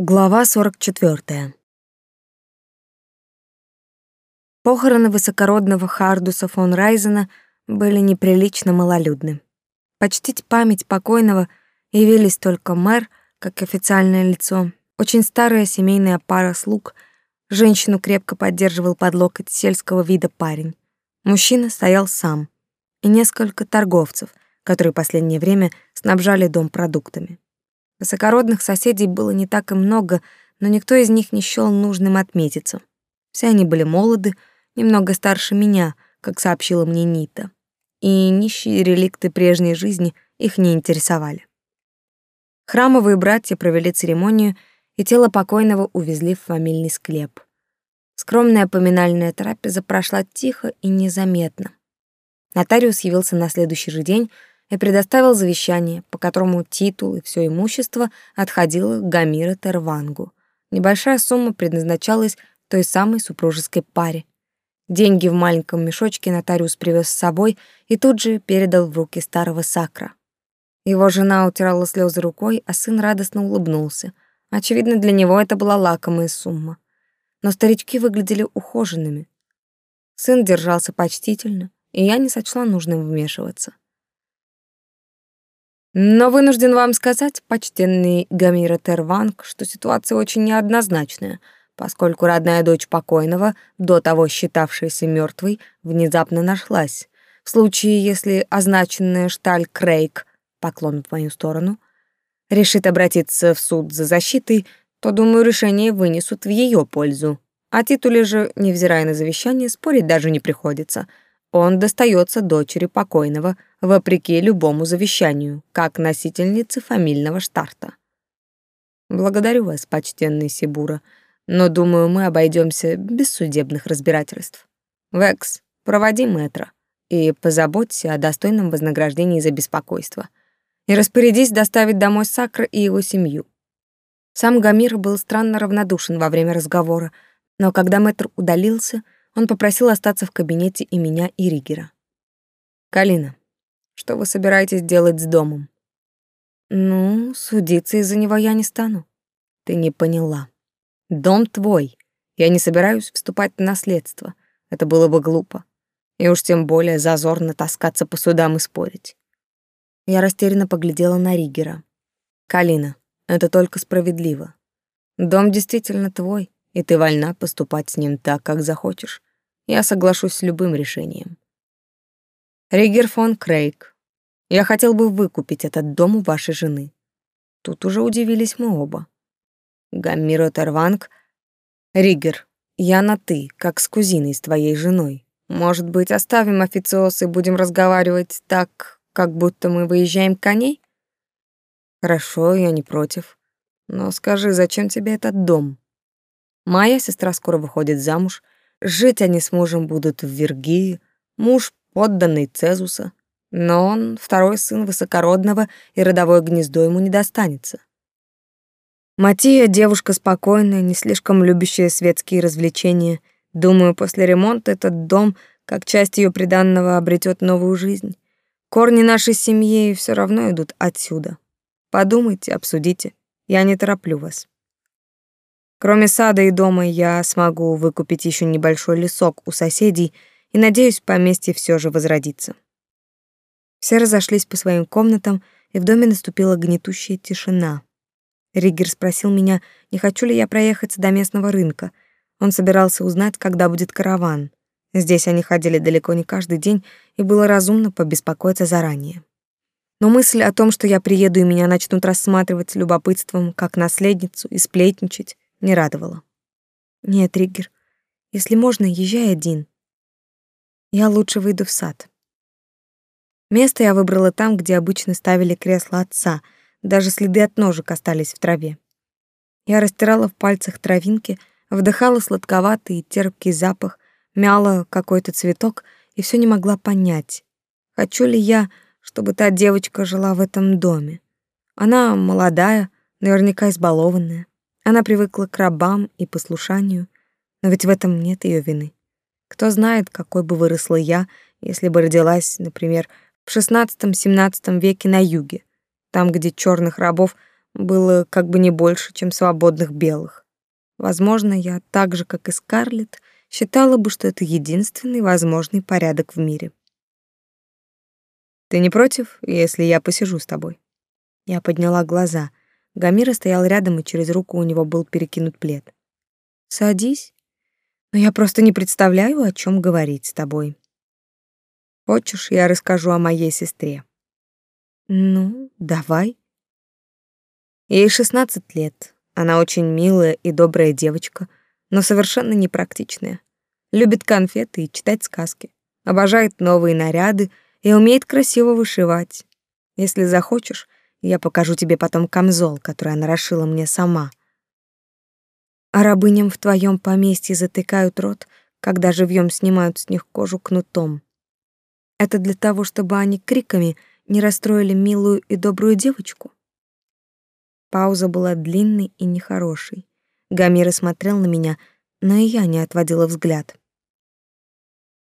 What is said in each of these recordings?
Глава 44. Похороны высокородного Хардуса фон Райзена были неприлично малолюдны. Почтить память покойного явились только мэр, как официальное лицо, очень старая семейная пара слуг, женщину крепко поддерживал под локоть сельского вида парень. Мужчина стоял сам, и несколько торговцев, которые последнее время снабжали дом продуктами. Высокородных соседей было не так и много, но никто из них не счёл нужным отметиться. Все они были молоды, немного старше меня, как сообщила мне Нита. И нищие реликты прежней жизни их не интересовали. Храмовые братья провели церемонию, и тело покойного увезли в фамильный склеп. Скромная поминальная трапеза прошла тихо и незаметно. Нотариус явился на следующий же день и предоставил завещание, по которому титул и все имущество отходило Гамира Тервангу. Небольшая сумма предназначалась той самой супружеской паре. Деньги в маленьком мешочке нотариус привез с собой и тут же передал в руки старого Сакра. Его жена утирала слезы рукой, а сын радостно улыбнулся. Очевидно, для него это была лакомая сумма. Но старички выглядели ухоженными. Сын держался почтительно, и я не сочла нужным вмешиваться. Но вынужден вам сказать, почтенный Гамира Терванг, что ситуация очень неоднозначная, поскольку родная дочь покойного, до того считавшаяся мертвой, внезапно нашлась. В случае, если означенная Шталь Крейг, поклон в мою сторону, решит обратиться в суд за защитой, то, думаю, решение вынесут в ее пользу. О титуле же, невзирая на завещание, спорить даже не приходится — он достается дочери покойного, вопреки любому завещанию, как носительнице фамильного штарта. Благодарю вас, почтенный Сибура, но, думаю, мы обойдемся без судебных разбирательств. Векс, проводи мэтра и позаботься о достойном вознаграждении за беспокойство. И распорядись доставить домой Сакра и его семью. Сам Гамир был странно равнодушен во время разговора, но когда мэтр удалился — он попросил остаться в кабинете и меня, и Ригера. «Калина, что вы собираетесь делать с домом?» «Ну, судиться из-за него я не стану». «Ты не поняла. Дом твой. Я не собираюсь вступать в наследство. Это было бы глупо. И уж тем более зазорно таскаться по судам и спорить». Я растерянно поглядела на Ригера. «Калина, это только справедливо. Дом действительно твой, и ты вольна поступать с ним так, как захочешь. Я соглашусь с любым решением. Ригер фон Крейг, я хотел бы выкупить этот дом у вашей жены. Тут уже удивились мы оба. Гаммиро Терванг, Ригер, я на «ты», как с кузиной, с твоей женой. Может быть, оставим официоз и будем разговаривать так, как будто мы выезжаем коней? Хорошо, я не против. Но скажи, зачем тебе этот дом? Моя сестра скоро выходит замуж — Жить они с мужем будут в Вергии, муж подданный Цезуса, но он второй сын высокородного, и родовое гнездо ему не достанется. Матия девушка спокойная, не слишком любящая светские развлечения. Думаю, после ремонта этот дом, как часть ее приданного, обретет новую жизнь. Корни нашей семьи все равно идут отсюда. Подумайте, обсудите. Я не тороплю вас. Кроме сада и дома я смогу выкупить еще небольшой лесок у соседей и, надеюсь, поместье все же возродится. Все разошлись по своим комнатам, и в доме наступила гнетущая тишина. Риггер спросил меня, не хочу ли я проехать до местного рынка. Он собирался узнать, когда будет караван. Здесь они ходили далеко не каждый день, и было разумно побеспокоиться заранее. Но мысль о том, что я приеду и меня начнут рассматривать любопытством как наследницу и сплетничать, не радовало. Нет, Риггер, если можно, езжай один. Я лучше выйду в сад. Место я выбрала там, где обычно ставили кресло отца, даже следы от ножек остались в траве. Я растирала в пальцах травинки, вдыхала сладковатый и терпкий запах, мяла какой-то цветок и все не могла понять, хочу ли я, чтобы та девочка жила в этом доме. Она молодая, наверняка избалованная. Она привыкла к рабам и послушанию, но ведь в этом нет ее вины. Кто знает, какой бы выросла я, если бы родилась, например, в XVI-XVII веке на юге, там, где черных рабов было как бы не больше, чем свободных белых. Возможно, я так же, как и Скарлетт, считала бы, что это единственный возможный порядок в мире. Ты не против, если я посижу с тобой? Я подняла глаза. Гамира стоял рядом, и через руку у него был перекинут плед. Садись. Но я просто не представляю, о чем говорить с тобой. Хочешь, я расскажу о моей сестре? Ну, давай. Ей 16 лет. Она очень милая и добрая девочка, но совершенно непрактичная. Любит конфеты и читать сказки. Обожает новые наряды и умеет красиво вышивать. Если захочешь, я покажу тебе потом камзол, который она расшила мне сама. А рабыням в твоем поместье затыкают рот, когда живьем снимают с них кожу кнутом. Это для того, чтобы они криками не расстроили милую и добрую девочку. Пауза была длинной и нехорошей. Гамира смотрел на меня, но и я не отводила взгляд.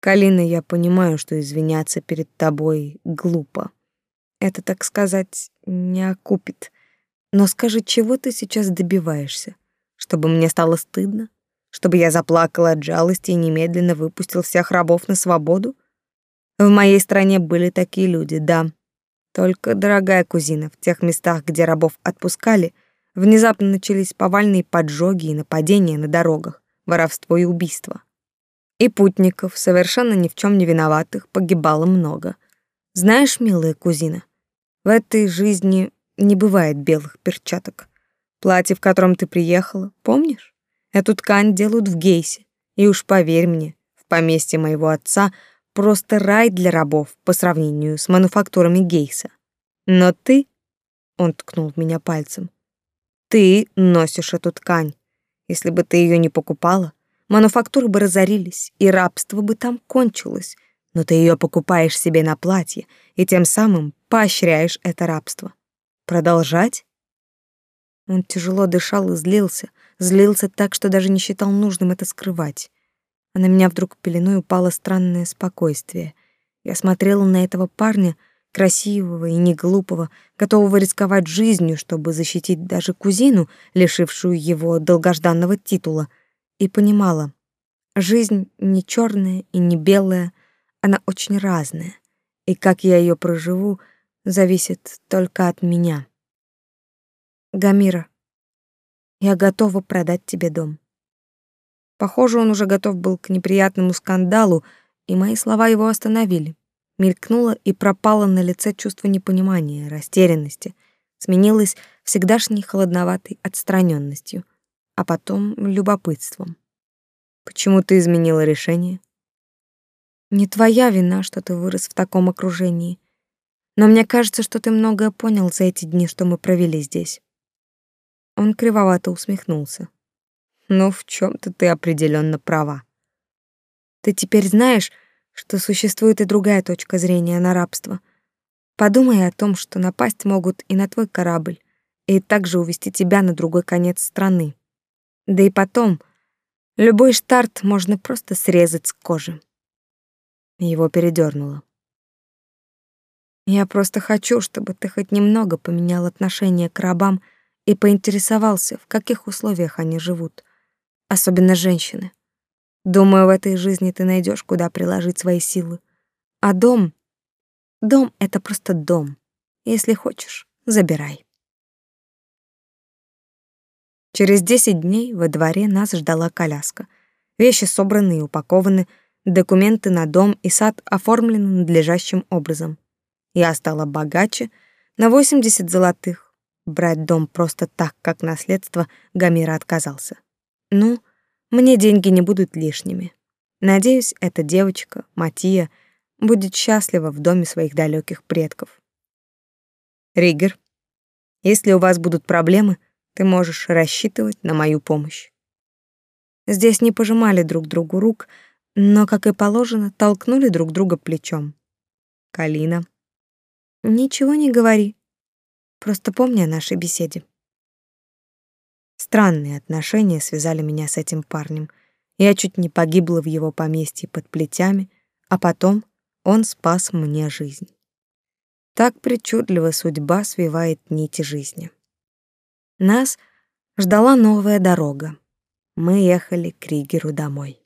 Калина, я понимаю, что извиняться перед тобой глупо. Это, так сказать, не окупит. Но скажи, чего ты сейчас добиваешься? Чтобы мне стало стыдно? Чтобы я заплакала от жалости и немедленно выпустил всех рабов на свободу? В моей стране были такие люди, да. Только, дорогая кузина, в тех местах, где рабов отпускали, внезапно начались повальные поджоги и нападения на дорогах, воровство и убийство. И путников, совершенно ни в чем не виноватых, погибало много. Знаешь, милая кузина, в этой жизни не бывает белых перчаток. Платье, в котором ты приехала, помнишь? Эту ткань делают в Гейсе. И уж поверь мне, в поместье моего отца просто рай для рабов по сравнению с мануфактурами Гейса. Но ты, он ткнул в меня пальцем, ты носишь эту ткань. Если бы ты ее не покупала, мануфактуры бы разорились, и рабство бы там кончилось. Но ты ее покупаешь себе на платье, и тем самым поощряешь это рабство. Продолжать? Он тяжело дышал и злился, злился так, что даже не считал нужным это скрывать. А на меня вдруг пеленой упало странное спокойствие. Я смотрела на этого парня, красивого и неглупого, готового рисковать жизнью, чтобы защитить даже кузину, лишившую его долгожданного титула — и понимала, жизнь не черная и не белая, она очень разная, и как я ее проживу, зависит только от меня. Гамира, я готова продать тебе дом. Похоже, он уже готов был к неприятному скандалу, и мои слова его остановили. Мелькнуло и пропало на лице чувство непонимания, растерянности, сменилось всегдашней холодноватой отстраненностью — а потом любопытством. Почему ты изменила решение? Не твоя вина, что ты вырос в таком окружении. Но мне кажется, что ты многое понял за эти дни, что мы провели здесь. Он кривовато усмехнулся. Ну, в чем то ты определенно права. Ты теперь знаешь, что существует и другая точка зрения на рабство. Подумай о том, что напасть могут и на твой корабль, и также увести тебя на другой конец страны. Да и потом, любой штарт можно просто срезать с кожи. Его передёрнуло. Я просто хочу, чтобы ты хоть немного поменял отношение к рабам и поинтересовался, в каких условиях они живут, особенно женщины. Думаю, в этой жизни ты найдешь, куда приложить свои силы. А дом... Дом — это просто дом. Если хочешь, забирай. Через десять дней во дворе нас ждала коляска. Вещи собраны и упакованы, документы на дом и сад оформлены надлежащим образом. Я стала богаче на 80 золотых. Брать дом просто так, как наследство, Гамира отказался. Ну, мне деньги не будут лишними. Надеюсь, эта девочка, Матия, будет счастлива в доме своих далеких предков. Ригер, если у вас будут проблемы, ты можешь рассчитывать на мою помощь. Здесь не пожимали друг другу рук, но, как и положено, толкнули друг друга плечом. Калина. Ничего не говори. Просто помни о нашей беседе. Странные отношения связали меня с этим парнем. Я чуть не погибла в его поместье под плетями, а потом он спас мне жизнь. Так причудливо судьба свивает нити жизни. Нас ждала новая дорога. Мы ехали к Ригеру домой.